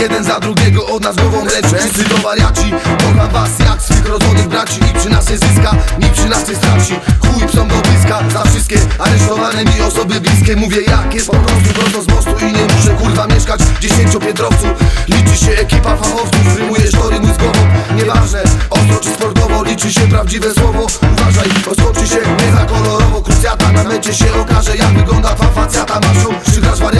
Jeden za drugiego od nas głową leczy. Wszyscy to wariaci. Kocham was jak swych rodzonych braci. Nikt przy nas nie zyska, nikt przy nas nie straci. Chuj psom do bliska Za wszystkie aresztowane mi osoby bliskie. Mówię jak jest po prostu prosto z mostu I nie muszę kurwa mieszkać w dziesięciopiętrowcu Liczy się ekipa fachowców. Rymujesz tory mój z głową. Nieważne, ostro czy sportowo Liczy się prawdziwe słowo. Uważaj, rozkoczy się nie za kolorowo Krucjata na mecie się okaże Jak wygląda twa facjata Masz czy grasz przejebane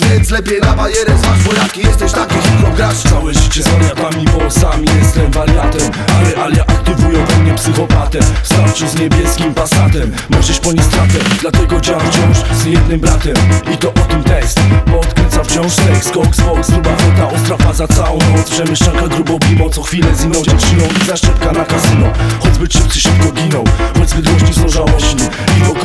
Więc lepiej na bajerę zważ Bo jaki jesteś taki hip Całe życie z wariatami, bo sami jestem wariatem. Ale alia aktywują we mnie psychopatę. W starciu z niebieskim pasatem. Możesz ponieść stratę, dlatego działam wciąż z jednym bratem. I to o tym tekst, bo odkręca wciąż tekst Koks, fox, gruba flota, ostra faza całą noc Przemieszczanka grubo bimo, co chwilę z inną dziewczyną I zaszczepka na kasyno, choć zbyt szybcy szybko giną Choć zbyt głośni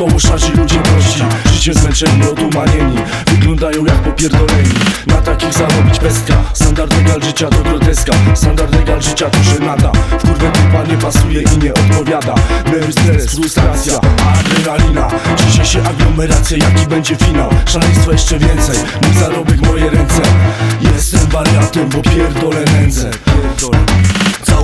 żałośni I wokoło szarzy ludzie prości Życiem zmęczeni, otumanieni. Wyglądają jak popierdoleni. Na takich zarobić pestka Standard legal życia to groteska. Standard legal życia to żenada. W kurwę typa nie pasuje i nie odpowiada. Nerwy, stres, frustracja, adrenalina. Dzisiaj się aglomeracja, jaki będzie finał. Szaleństwa jeszcze więcej, mój zarobek moje ręce. Jestem wariatem, bo pierdolę nędzę. Pierdolę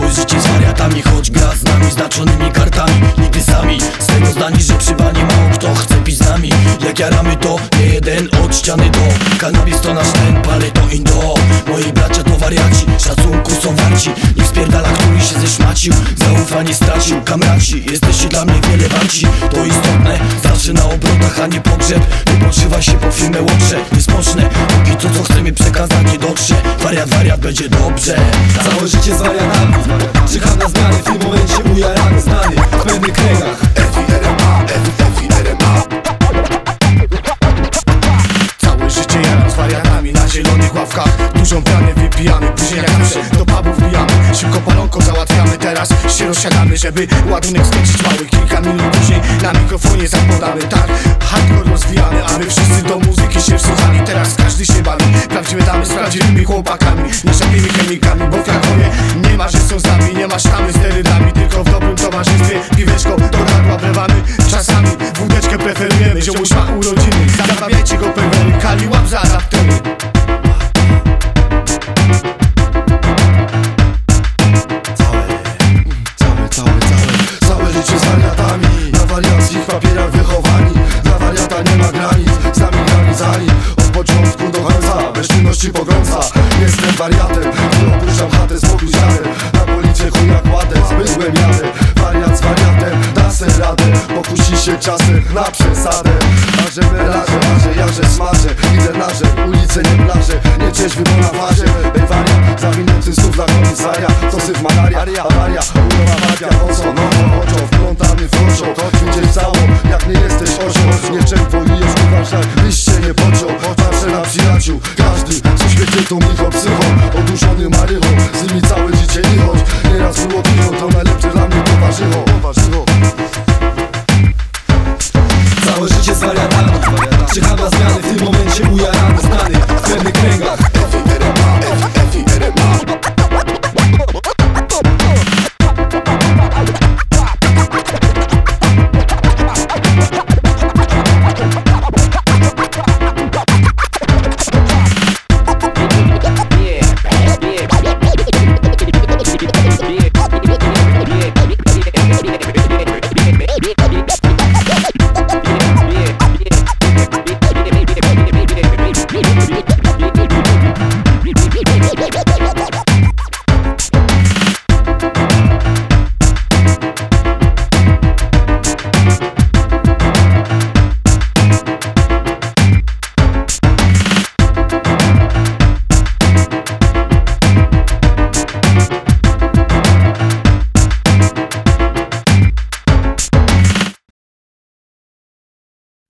Całe życie z wariatami, choć gra z nami Znaczonymi kartami, nigdy sami Z tego zdani, że przy banie mało kto chce pić z nami. Jak jaramy to, nie jeden od ściany do. Kanabis to nasz ten, palę to indo. Moi bracia to wariaci, szacunku są warci. Niech spierdala, który się zeszmacił Zaufanie stracił, kamraci Jesteście dla mnie wiele warci To istotne, zawsze na obrotach, a nie pogrzeb. Nie podszywaj się po firmę łotrze. Nie spocznę, póki to co chcemy przekazać. nie Wariat, wariat, będzie dobrze. Całe życie z wariatami Czekam na zmiany, w tym momencie ujarany Znany. W pewnych kręgach. FIRMA, FIRMA Całe życie jaram z wariatami na zielonych ławkach. Dużą pianę wypijamy, później jak zawsze do pubu wbijamy. Szybko palonko załatwiamy, teraz. Się rozsiadamy Żeby ładunek skończyć mały. Kilka minut później na mikrofonie zapodamy Tak, chłopakami chemikami, bo w Krakowie nie ma, że są z nami Nie ma z sterydami, tylko w dobrym towarzystwie. Piweczko do gardła wlewamy, czasami wódeczkę preferujemy. Ziomuś ma urodziny, zabawiajcie go perwery Kali łap za Na wariackich papierach wychowani Dla nie ma granic, z nami granicami Od początku do końca, bez czynności pogrąca Jestem wariatem, który opuszczam chatę z pokusianem Na policie chuja kładę, zmysłem jadę Wariat z wariatem, da se radę Pokusi się czasem na przesadę Marzę melarze, marzę, jarzę, smażę Idę narzę, ulice nie plaże Nie ciężwy, bo na marze Ej wariat, zawinięty słów dla komisaria Co syf malaria, awaria, urowa magia Oco, no, oczą, wplątany w oczą Choć widzieć całą Z nimi całe życie i choć. Nieraz było piwo To najlepsze dla mnie towarzycho Całe życie z wariatami. Czekam na zmiany, w tym momencie buja